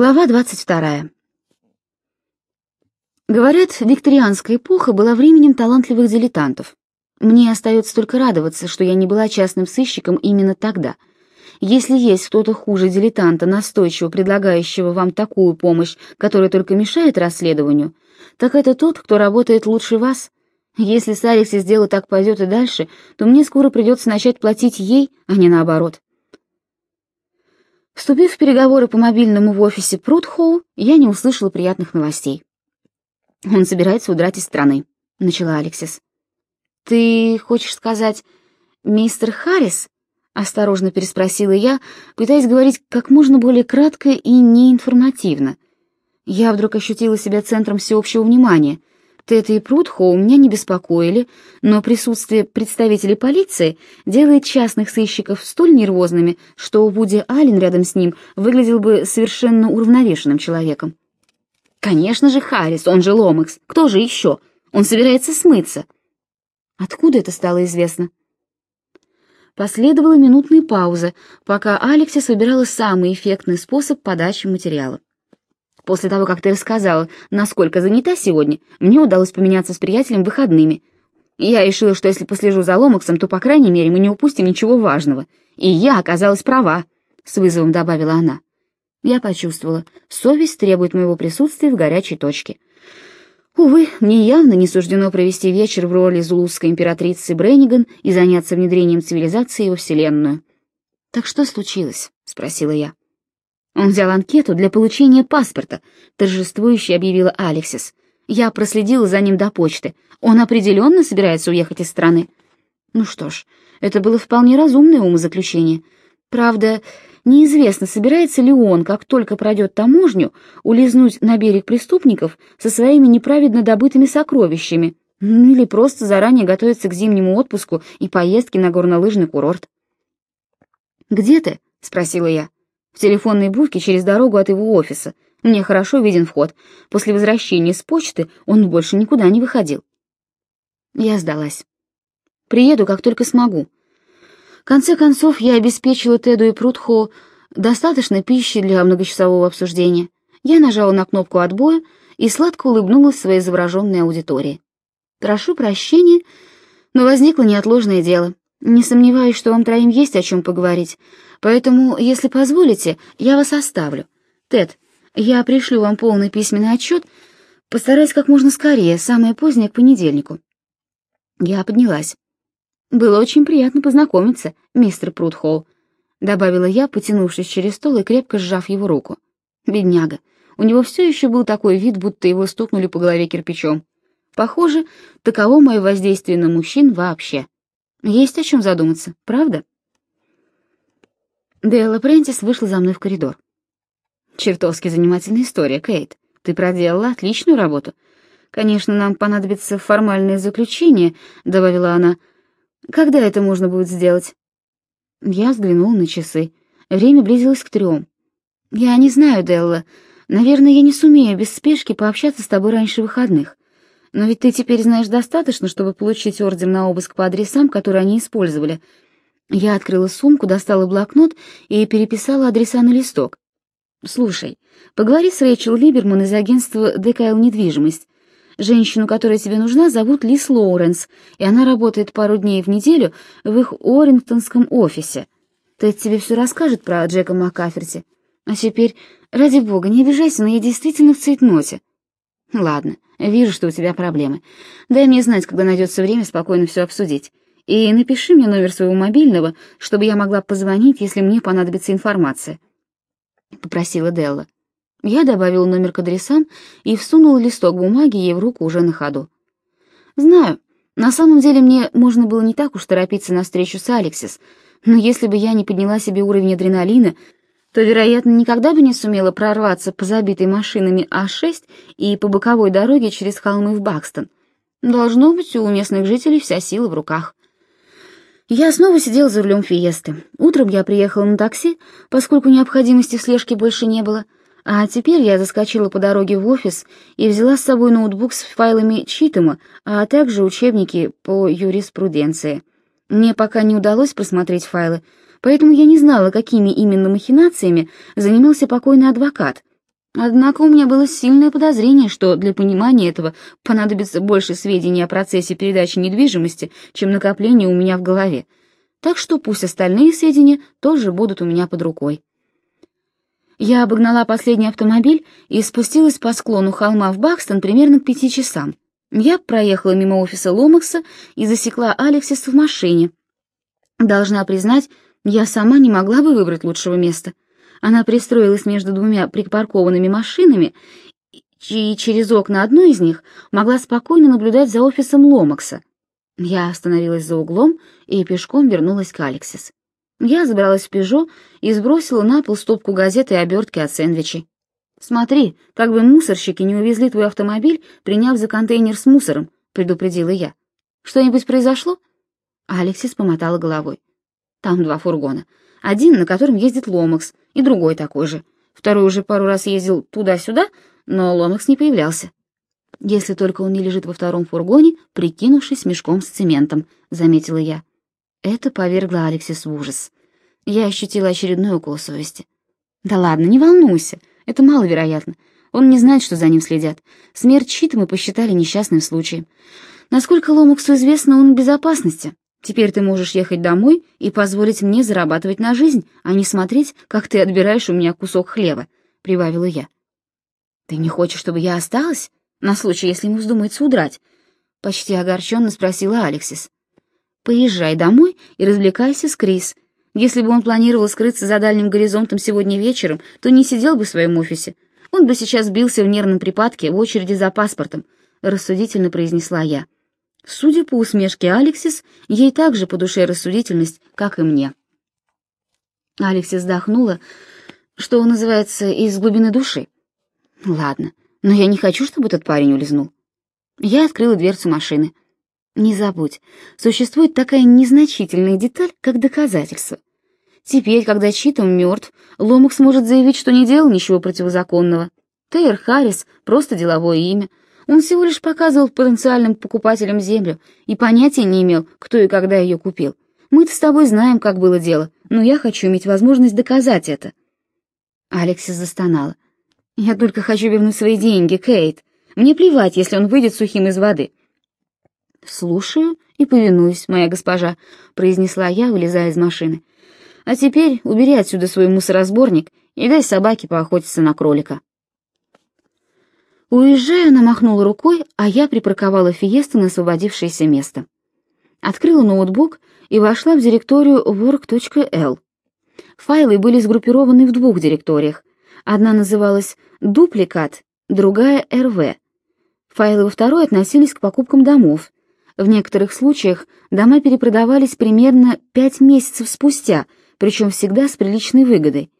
Глава 22. Говорят, викторианская эпоха была временем талантливых дилетантов. Мне остается только радоваться, что я не была частным сыщиком именно тогда. Если есть кто-то хуже дилетанта, настойчиво предлагающего вам такую помощь, которая только мешает расследованию, так это тот, кто работает лучше вас. Если с Алексис дело так пойдет и дальше, то мне скоро придется начать платить ей, а не наоборот. Вступив в переговоры по мобильному в офисе Прудхоу, я не услышала приятных новостей. «Он собирается удрать из страны», — начала Алексис. «Ты хочешь сказать, мистер Харрис?» — осторожно переспросила я, пытаясь говорить как можно более кратко и неинформативно. Я вдруг ощутила себя центром всеобщего внимания — Тета и Прудхоу меня не беспокоили, но присутствие представителей полиции делает частных сыщиков столь нервозными, что Вуди Аллен рядом с ним выглядел бы совершенно уравновешенным человеком. «Конечно же Харрис, он же Ломакс. Кто же еще? Он собирается смыться». Откуда это стало известно? Последовала минутная пауза, пока Алексис выбирала самый эффектный способ подачи материала. После того, как ты рассказала, насколько занята сегодня, мне удалось поменяться с приятелем выходными. Я решила, что если послежу за Ломаксом, то, по крайней мере, мы не упустим ничего важного. И я оказалась права, — с вызовом добавила она. Я почувствовала, совесть требует моего присутствия в горячей точке. Увы, мне явно не суждено провести вечер в роли зулузской императрицы Бренниган и заняться внедрением цивилизации во Вселенную. «Так что случилось?» — спросила я. Он взял анкету для получения паспорта, торжествующе объявила Алексис. Я проследила за ним до почты. Он определенно собирается уехать из страны. Ну что ж, это было вполне разумное умозаключение. Правда, неизвестно, собирается ли он, как только пройдет таможню, улизнуть на берег преступников со своими неправедно добытыми сокровищами, ну или просто заранее готовиться к зимнему отпуску и поездке на горнолыжный курорт. «Где ты?» — спросила я. В телефонной будке через дорогу от его офиса. Мне хорошо виден вход. После возвращения с почты он больше никуда не выходил. Я сдалась. Приеду, как только смогу. В конце концов, я обеспечила Теду и Прудхо достаточно пищи для многочасового обсуждения. Я нажала на кнопку отбоя и сладко улыбнулась своей завороженной аудитории. «Прошу прощения, но возникло неотложное дело. Не сомневаюсь, что вам троим есть о чем поговорить, поэтому, если позволите, я вас оставлю. Тед, я пришлю вам полный письменный отчет, постараюсь как можно скорее, самое позднее к понедельнику». Я поднялась. «Было очень приятно познакомиться, мистер Прудхолл», — добавила я, потянувшись через стол и крепко сжав его руку. «Бедняга, у него все еще был такой вид, будто его стукнули по голове кирпичом. Похоже, таково мое воздействие на мужчин вообще». Есть о чем задуматься, правда? Делла Прентис вышла за мной в коридор. Чертовски занимательная история, Кейт. Ты проделала отличную работу. Конечно, нам понадобится формальное заключение, добавила она. Когда это можно будет сделать? Я взглянул на часы. Время близилось к трем. Я не знаю, Делла. Наверное, я не сумею без спешки пообщаться с тобой раньше выходных. Но ведь ты теперь знаешь достаточно, чтобы получить ордер на обыск по адресам, которые они использовали. Я открыла сумку, достала блокнот и переписала адреса на листок. Слушай, поговори с Рэйчел Либерман из агентства ДКЛ «Недвижимость». Женщину, которая тебе нужна, зовут Лис Лоуренс, и она работает пару дней в неделю в их Орингтонском офисе. Тед тебе все расскажет про Джека Маккаферти. А теперь, ради бога, не обижайся, но я действительно в цейтноте. Ладно, вижу, что у тебя проблемы. Дай мне знать, когда найдется время спокойно все обсудить. И напиши мне номер своего мобильного, чтобы я могла позвонить, если мне понадобится информация. Попросила Делла. Я добавила номер к адресам и всунула листок бумаги ей в руку уже на ходу. Знаю, на самом деле мне можно было не так уж торопиться на встречу с Алексис, но если бы я не подняла себе уровень адреналина, то, вероятно, никогда бы не сумела прорваться по забитой машинами А6 и по боковой дороге через холмы в Бакстон. Должно быть, у местных жителей вся сила в руках. Я снова сидела за рулем Фиесты. Утром я приехала на такси, поскольку необходимости в слежке больше не было, а теперь я заскочила по дороге в офис и взяла с собой ноутбук с файлами Читома, а также учебники по юриспруденции. Мне пока не удалось просмотреть файлы, поэтому я не знала, какими именно махинациями занимался покойный адвокат, Однако у меня было сильное подозрение, что для понимания этого понадобится больше сведений о процессе передачи недвижимости, чем накопление у меня в голове. Так что пусть остальные сведения тоже будут у меня под рукой. Я обогнала последний автомобиль и спустилась по склону холма в Бакстон примерно к пяти часам. Я проехала мимо офиса Ломакса и засекла Алексис в машине. Должна признать, я сама не могла бы выбрать лучшего места. Она пристроилась между двумя припаркованными машинами и через окна одной из них могла спокойно наблюдать за офисом Ломакса. Я остановилась за углом и пешком вернулась к Алексис. Я забралась в «Пежо» и сбросила на пол стопку газет и обертки от сэндвичей. «Смотри, как бы мусорщики не увезли твой автомобиль, приняв за контейнер с мусором», — предупредила я. «Что-нибудь произошло?» Алексис помотала головой. «Там два фургона. Один, на котором ездит Ломакс, и другой такой же. Второй уже пару раз ездил туда-сюда, но Ломакс не появлялся. Если только он не лежит во втором фургоне, прикинувшись мешком с цементом», — заметила я. Это повергло Алексис в ужас. Я ощутила очередной укол совести. «Да ладно, не волнуйся, это маловероятно. Он не знает, что за ним следят. Смерть Чита мы посчитали несчастным случаем. Насколько Ломаксу известно, он в безопасности. Теперь ты можешь ехать домой и позволить мне зарабатывать на жизнь, а не смотреть, как ты отбираешь у меня кусок хлеба», — прибавила я. «Ты не хочешь, чтобы я осталась? На случай, если ему вздумается удрать?» — почти огорченно спросила Алексис. Поезжай домой и развлекайся с Крис. Если бы он планировал скрыться за дальним горизонтом сегодня вечером, то не сидел бы в своем офисе. Он бы сейчас бился в нервном припадке в очереди за паспортом, рассудительно произнесла я. Судя по усмешке Алексис, ей также по душе рассудительность, как и мне. Алексис вздохнула, что называется, из глубины души. Ладно, но я не хочу, чтобы этот парень улизнул. Я открыла дверцу машины. Не забудь, существует такая незначительная деталь, как доказательство. Теперь, когда Читом мертв, Ломакс сможет заявить, что не делал ничего противозаконного. Тейр Харрис — просто деловое имя. Он всего лишь показывал потенциальным покупателям землю и понятия не имел, кто и когда ее купил. Мы-то с тобой знаем, как было дело, но я хочу иметь возможность доказать это. Алексис застонала. «Я только хочу вернуть свои деньги, Кейт. Мне плевать, если он выйдет сухим из воды. «Слушаю и повинуюсь, моя госпожа», — произнесла я, вылезая из машины. «А теперь убери отсюда свой мусоросборник и дай собаке поохотиться на кролика». Уезжая, она махнула рукой, а я припарковала Фиесту на освободившееся место. Открыла ноутбук и вошла в директорию work.l. Файлы были сгруппированы в двух директориях. Одна называлась «Дупликат», другая «РВ». Файлы во второй относились к покупкам домов, в некоторых случаях дома перепродавались примерно пять месяцев спустя, причем всегда с приличной выгодой.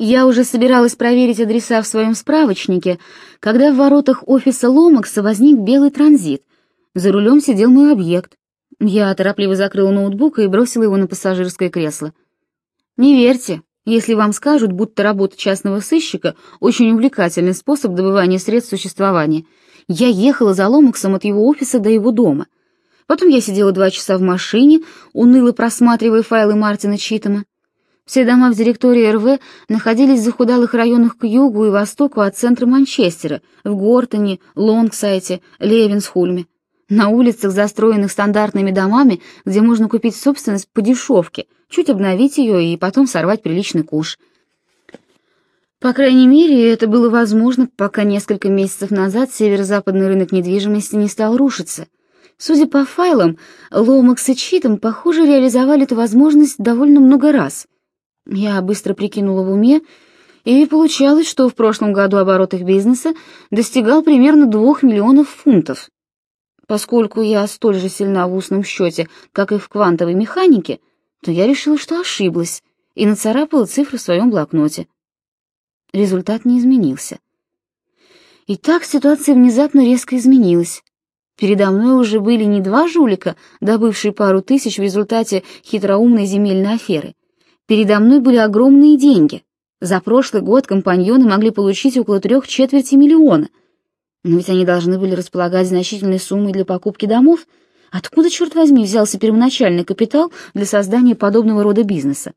Я уже собиралась проверить адреса в своем справочнике, когда в воротах офиса Ломакса возник белый транзит. За рулем сидел мой объект. Я торопливо закрыла ноутбук и бросила его на пассажирское кресло. «Не верьте, если вам скажут, будто работа частного сыщика — очень увлекательный способ добывания средств существования», я ехала за Ломаксом от его офиса до его дома. Потом я сидела два часа в машине, уныло просматривая файлы Мартина Читома. Все дома в директории РВ находились в захудалых районах к югу и востоку от центра Манчестера, в Гортоне, Лонгсайте, Левинсхульме. На улицах, застроенных стандартными домами, где можно купить собственность по дешевке, чуть обновить ее и потом сорвать приличный куш — по крайней мере, это было возможно, пока несколько месяцев назад северо-западный рынок недвижимости не стал рушиться. Судя по файлам, Ломакс и Читом, похоже, реализовали эту возможность довольно много раз. Я быстро прикинула в уме, и получалось, что в прошлом году оборот их бизнеса достигал примерно двух миллионов фунтов. Поскольку я столь же сильна в устном счете, как и в квантовой механике, то я решила, что ошиблась, и нацарапала цифры в своем блокноте. Результат не изменился. И так ситуация внезапно резко изменилась. Передо мной уже были не два жулика, добывшие пару тысяч в результате хитроумной земельной аферы. Передо мной были огромные деньги. За прошлый год компаньоны могли получить около трех четверти миллиона. Но ведь они должны были располагать значительной суммой для покупки домов. Откуда, черт возьми, взялся первоначальный капитал для создания подобного рода бизнеса?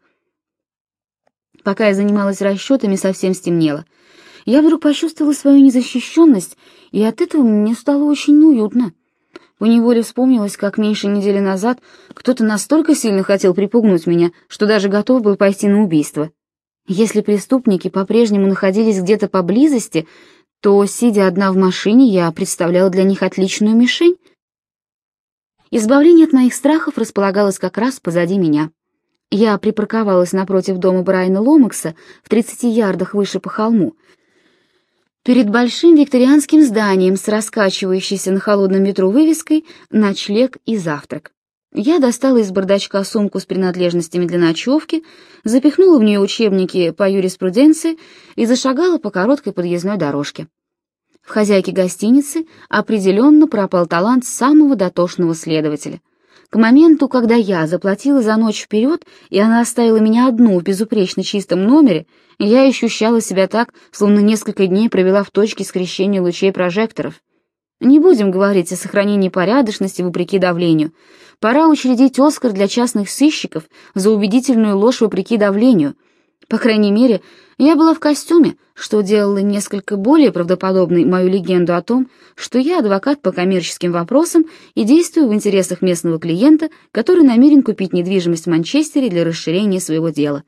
Пока я занималась расчетами, совсем стемнело. Я вдруг почувствовала свою незащищенность, и от этого мне стало очень неуютно. Поневоле вспомнилось, как меньше недели назад кто-то настолько сильно хотел припугнуть меня, что даже готов был пойти на убийство. Если преступники по-прежнему находились где-то поблизости, то, сидя одна в машине, я представляла для них отличную мишень. Избавление от моих страхов располагалось как раз позади меня. Я припарковалась напротив дома Брайана Ломакса в 30 ярдах выше по холму, перед большим викторианским зданием с раскачивающейся на холодном ветру вывеской «Ночлег и завтрак». Я достала из бардачка сумку с принадлежностями для ночевки, запихнула в нее учебники по юриспруденции и зашагала по короткой подъездной дорожке. В хозяйке гостиницы определенно пропал талант самого дотошного следователя. К моменту, когда я заплатила за ночь вперед, и она оставила меня одну в безупречно чистом номере, я ощущала себя так, словно несколько дней провела в точке скрещения лучей прожекторов. Не будем говорить о сохранении порядочности вопреки давлению. Пора учредить Оскар для частных сыщиков за убедительную ложь вопреки давлению. По крайней мере, я была в костюме, что делало несколько более правдоподобной мою легенду о том, что я адвокат по коммерческим вопросам и действую в интересах местного клиента, который намерен купить недвижимость в Манчестере для расширения своего дела.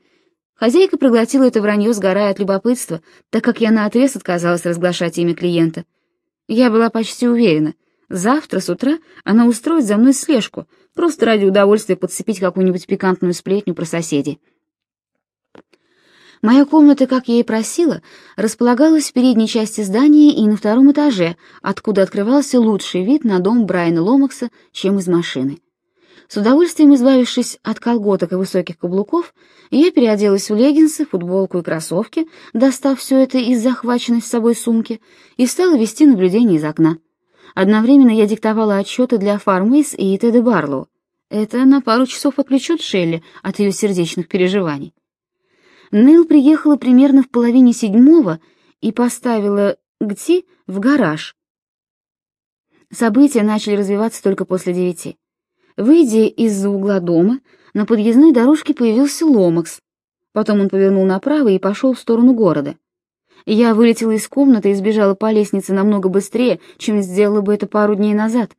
Хозяйка проглотила это вранье, сгорая от любопытства, так как я наотрез отказалась разглашать имя клиента. Я была почти уверена, завтра с утра она устроит за мной слежку, просто ради удовольствия подцепить какую-нибудь пикантную сплетню про соседей. Моя комната, как я и просила, располагалась в передней части здания и на втором этаже, откуда открывался лучший вид на дом Брайана Ломакса, чем из машины. С удовольствием избавившись от колготок и высоких каблуков, я переоделась в леггинсы, футболку и кроссовки, достав все это из захваченной с собой сумки, и стала вести наблюдение из окна. Одновременно я диктовала отчеты для Фармейс и Теда Барлоу. Это на пару часов отвлечет Шелли от ее сердечных переживаний. Нейл приехала примерно в половине седьмого и поставила Гти в гараж. События начали развиваться только после девяти. Выйдя из-за угла дома, на подъездной дорожке появился Ломакс. Потом он повернул направо и пошел в сторону города. Я вылетела из комнаты и сбежала по лестнице намного быстрее, чем сделала бы это пару дней назад.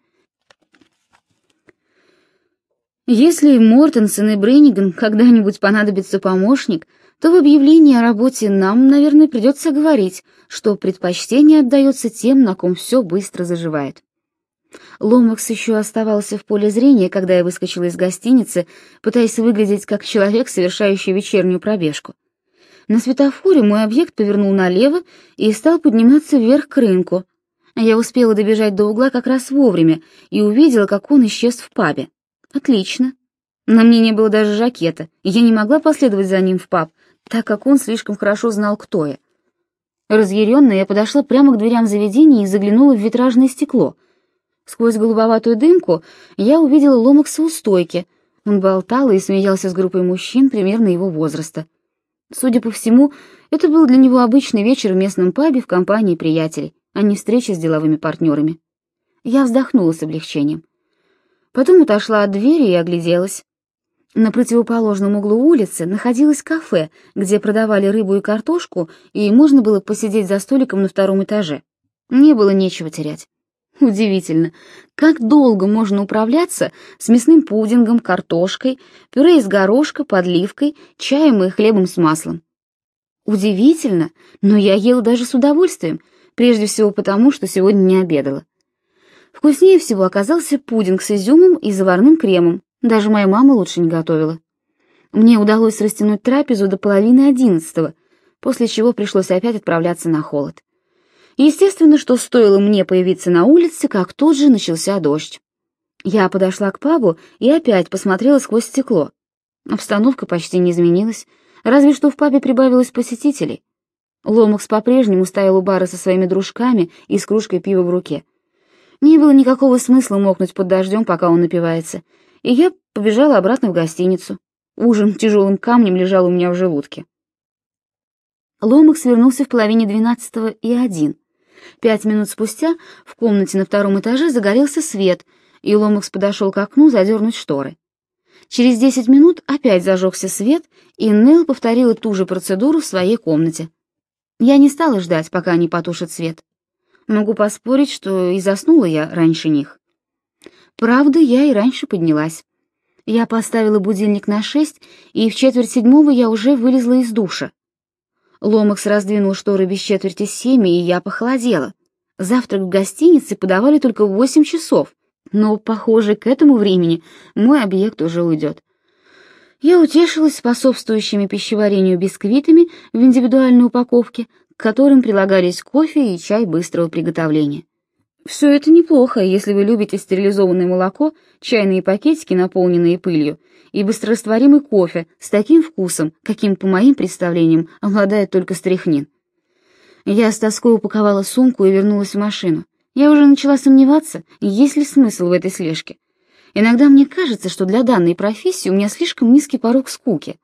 Если Мортенсон и Бренниган когда-нибудь понадобится помощник, то в объявлении о работе нам, наверное, придется говорить, что предпочтение отдается тем, на ком все быстро заживает. Ломакс еще оставался в поле зрения, когда я выскочила из гостиницы, пытаясь выглядеть как человек, совершающий вечернюю пробежку. На светофоре мой объект повернул налево и стал подниматься вверх к рынку. Я успела добежать до угла как раз вовремя и увидела, как он исчез в пабе. Отлично. На мне не было даже жакета, я не могла последовать за ним в паб, так как он слишком хорошо знал, кто я. Разъяренная, я подошла прямо к дверям заведения и заглянула в витражное стекло — Сквозь голубоватую дымку я увидела Ломакса у стойки. Он болтал и смеялся с группой мужчин примерно его возраста. Судя по всему, это был для него обычный вечер в местном пабе в компании приятелей, а не встреча с деловыми партнерами. Я вздохнула с облегчением. Потом отошла от двери и огляделась. На противоположном углу улицы находилось кафе, где продавали рыбу и картошку, и можно было посидеть за столиком на втором этаже. Не было нечего терять. Удивительно, как долго можно управляться с мясным пудингом, картошкой, пюре из горошка, подливкой, чаем и хлебом с маслом. Удивительно, но я ела даже с удовольствием, прежде всего потому, что сегодня не обедала. Вкуснее всего оказался пудинг с изюмом и заварным кремом, даже моя мама лучше не готовила. Мне удалось растянуть трапезу до половины одиннадцатого, после чего пришлось опять отправляться на холод. Естественно, что стоило мне появиться на улице, как тут же начался дождь. Я подошла к пабу и опять посмотрела сквозь стекло. Обстановка почти не изменилась, разве что в пабе прибавилось посетителей. Ломакс по-прежнему стоял у бара со своими дружками и с кружкой пива в руке. Не было никакого смысла мокнуть под дождем, пока он напивается, и я побежала обратно в гостиницу. Ужин тяжелым камнем лежал у меня в желудке. Ломакс вернулся в половине двенадцатого и один — Пять минут спустя в комнате на втором этаже загорелся свет, и Ломакс подошел к окну задернуть шторы. Через 10 минут опять зажегся свет, и Нелл повторила ту же процедуру в своей комнате. Я не стала ждать, пока они потушат свет. Могу поспорить, что и заснула я раньше них. Правда, я и раньше поднялась. Я поставила будильник на шесть, и в четверть седьмого я уже вылезла из душа. Ломакс раздвинул шторы без четверти семь, и я похолодела. Завтрак в гостинице подавали только в восемь часов, но, похоже, к этому времени мой объект уже уйдет. Я утешилась способствующими пищеварению бисквитами в индивидуальной упаковке, к которым прилагались кофе и чай быстрого приготовления. Все это неплохо, если вы любите стерилизованное молоко, чайные пакетики, наполненные пылью, и быстрорастворимый кофе с таким вкусом, каким, по моим представлениям, обладает только стряхнин. Я с тоской упаковала сумку и вернулась в машину. Я уже начала сомневаться, есть ли смысл в этой слежке. Иногда мне кажется, что для данной профессии у меня слишком низкий порог скуки.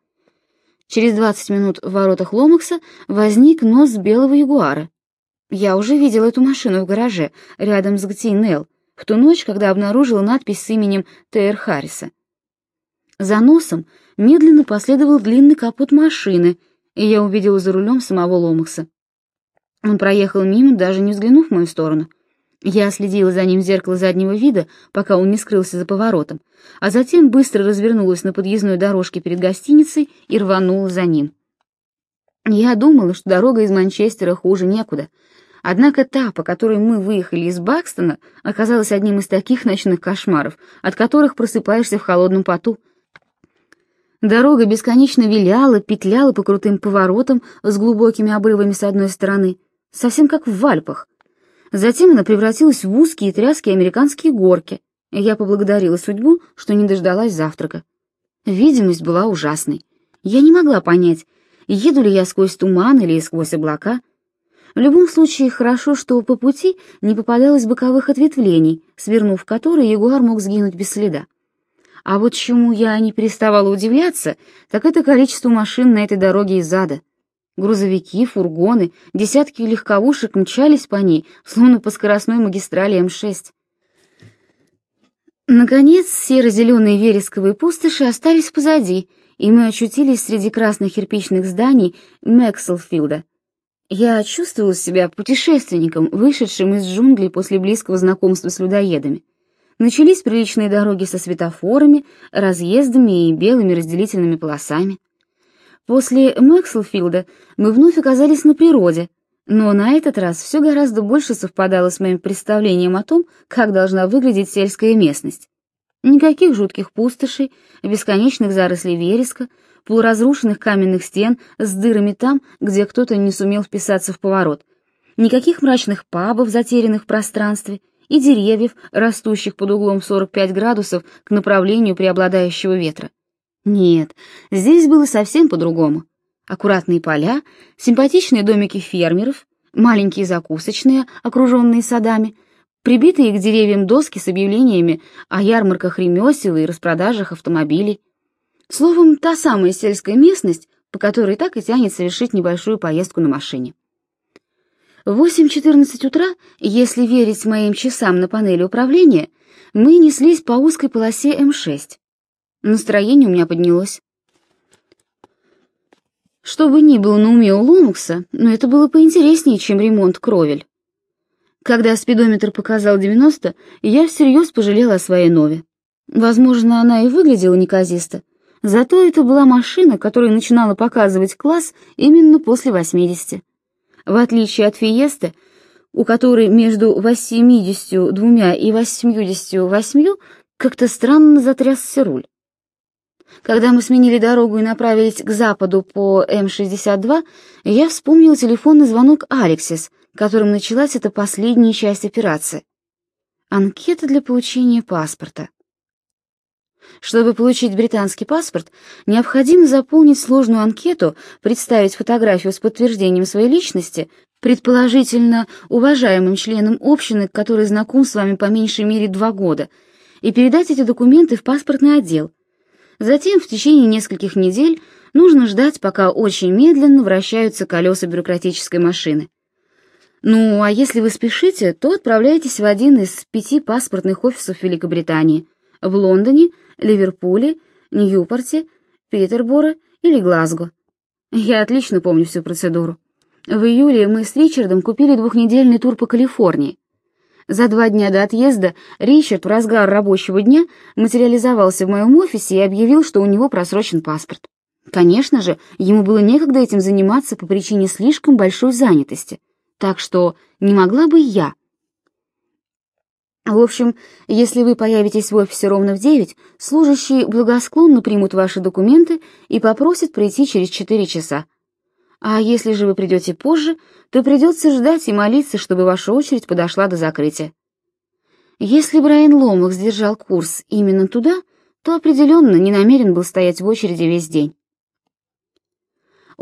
Через 20 минут в воротах Ломакса возник нос белого ягуара. Я уже видела эту машину в гараже, рядом с Гтинел, в ту ночь, когда обнаружила надпись с именем Т.Р. Харриса. За носом медленно последовал длинный капот машины, и я увидела за рулем самого Ломакса. Он проехал мимо, даже не взглянув в мою сторону — я следила за ним в зеркало заднего вида, пока он не скрылся за поворотом, а затем быстро развернулась на подъездной дорожке перед гостиницей и рванула за ним. Я думала, что дорога из Манчестера хуже некуда. Однако та, по которой мы выехали из Бакстона, оказалась одним из таких ночных кошмаров, от которых просыпаешься в холодном поту. Дорога бесконечно виляла, петляла по крутым поворотам с глубокими обрывами с одной стороны, совсем как в Альпах, Затем она превратилась в узкие тряские американские горки, и я поблагодарила судьбу, что не дождалась завтрака. Видимость была ужасной. Я не могла понять, еду ли я сквозь туман или сквозь облака. В любом случае, хорошо, что по пути не попадалось боковых ответвлений, свернув которые ягуар мог сгинуть без следа. А вот чему я не переставала удивляться, так это количество машин на этой дороге из ада. Грузовики, фургоны, десятки легковушек мчались по ней, словно по скоростной магистрали М6. Наконец, серо-зеленые вересковые пустоши остались позади, и мы очутились среди красных кирпичных зданий Мэкселфилда. Я чувствовал себя путешественником, вышедшим из джунглей после близкого знакомства с людоедами. Начались приличные дороги со светофорами, разъездами и белыми разделительными полосами. После Мэкслфилда мы вновь оказались на природе, но на этот раз все гораздо больше совпадало с моим представлением о том, как должна выглядеть сельская местность. Никаких жутких пустошей, бесконечных зарослей вереска, полуразрушенных каменных стен с дырами там, где кто-то не сумел вписаться в поворот, никаких мрачных пабов, затерянных в пространстве, и деревьев, растущих под углом 45 градусов к направлению преобладающего ветра. Нет, здесь было совсем по-другому. Аккуратные поля, симпатичные домики фермеров, маленькие закусочные, окруженные садами, прибитые к деревьям доски с объявлениями о ярмарках ремесел и распродажах автомобилей. Словом, та самая сельская местность, по которой так и тянет совершить небольшую поездку на машине. В 8.14 утра, если верить моим часам на панели управления, мы неслись по узкой полосе М6. Настроение у меня поднялось. Что бы ни было на уме у Ломукса, но это было поинтереснее, чем ремонт кровель. Когда спидометр показал 90, я всерьез пожалела о своей нове. Возможно, она и выглядела неказисто, зато это была машина, которая начинала показывать класс именно после 80. В отличие от Фиесты, у которой между 82 и 88 как-то странно затрясся руль. Когда мы сменили дорогу и направились к западу по М-62, я вспомнил телефонный звонок Алексис, которым началась эта последняя часть операции. Анкета для получения паспорта. Чтобы получить британский паспорт, необходимо заполнить сложную анкету, представить фотографию с подтверждением своей личности, предположительно уважаемым членом общины, который знаком с вами по меньшей мере два года, и передать эти документы в паспортный отдел – Затем в течение нескольких недель нужно ждать, пока очень медленно вращаются колеса бюрократической машины. Ну, а если вы спешите, то отправляйтесь в один из пяти паспортных офисов Великобритании в Лондоне, Ливерпуле, Ньюпорте, Питерборо или Глазго. Я отлично помню всю процедуру. В июле мы с Ричардом купили двухнедельный тур по Калифорнии. За два дня до отъезда Ричард в разгар рабочего дня материализовался в моем офисе и объявил, что у него просрочен паспорт. Конечно же, ему было некогда этим заниматься по причине слишком большой занятости, так что не могла бы я. В общем, если вы появитесь в офисе ровно в девять, служащие благосклонно примут ваши документы и попросят прийти через четыре часа. А если же вы придете позже, то придется ждать и молиться, чтобы ваша очередь подошла до закрытия. Если Брайан Ломах сдержал курс именно туда, то определенно не намерен был стоять в очереди весь день.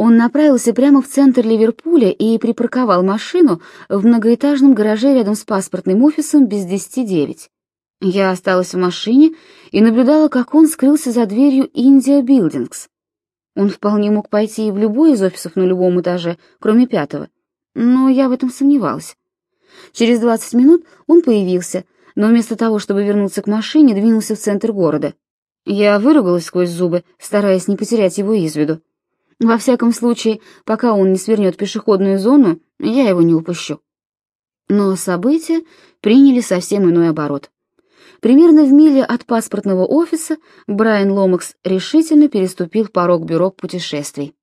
Он направился прямо в центр Ливерпуля и припарковал машину в многоэтажном гараже рядом с паспортным офисом без десяти девять. Я осталась в машине и наблюдала, как он скрылся за дверью India Buildings. Он вполне мог пойти и в любой из офисов на любом этаже, кроме пятого. Но я в этом сомневалась. Через 20 минут он появился, но вместо того, чтобы вернуться к машине, двинулся в центр города. Я выругалась сквозь зубы, стараясь не потерять его из виду. Во всяком случае, пока он не свернет пешеходную зону, я его не упущу. Но события приняли совсем иной оборот. Примерно в миле от паспортного офиса Брайан Ломакс решительно переступил порог бюро путешествий.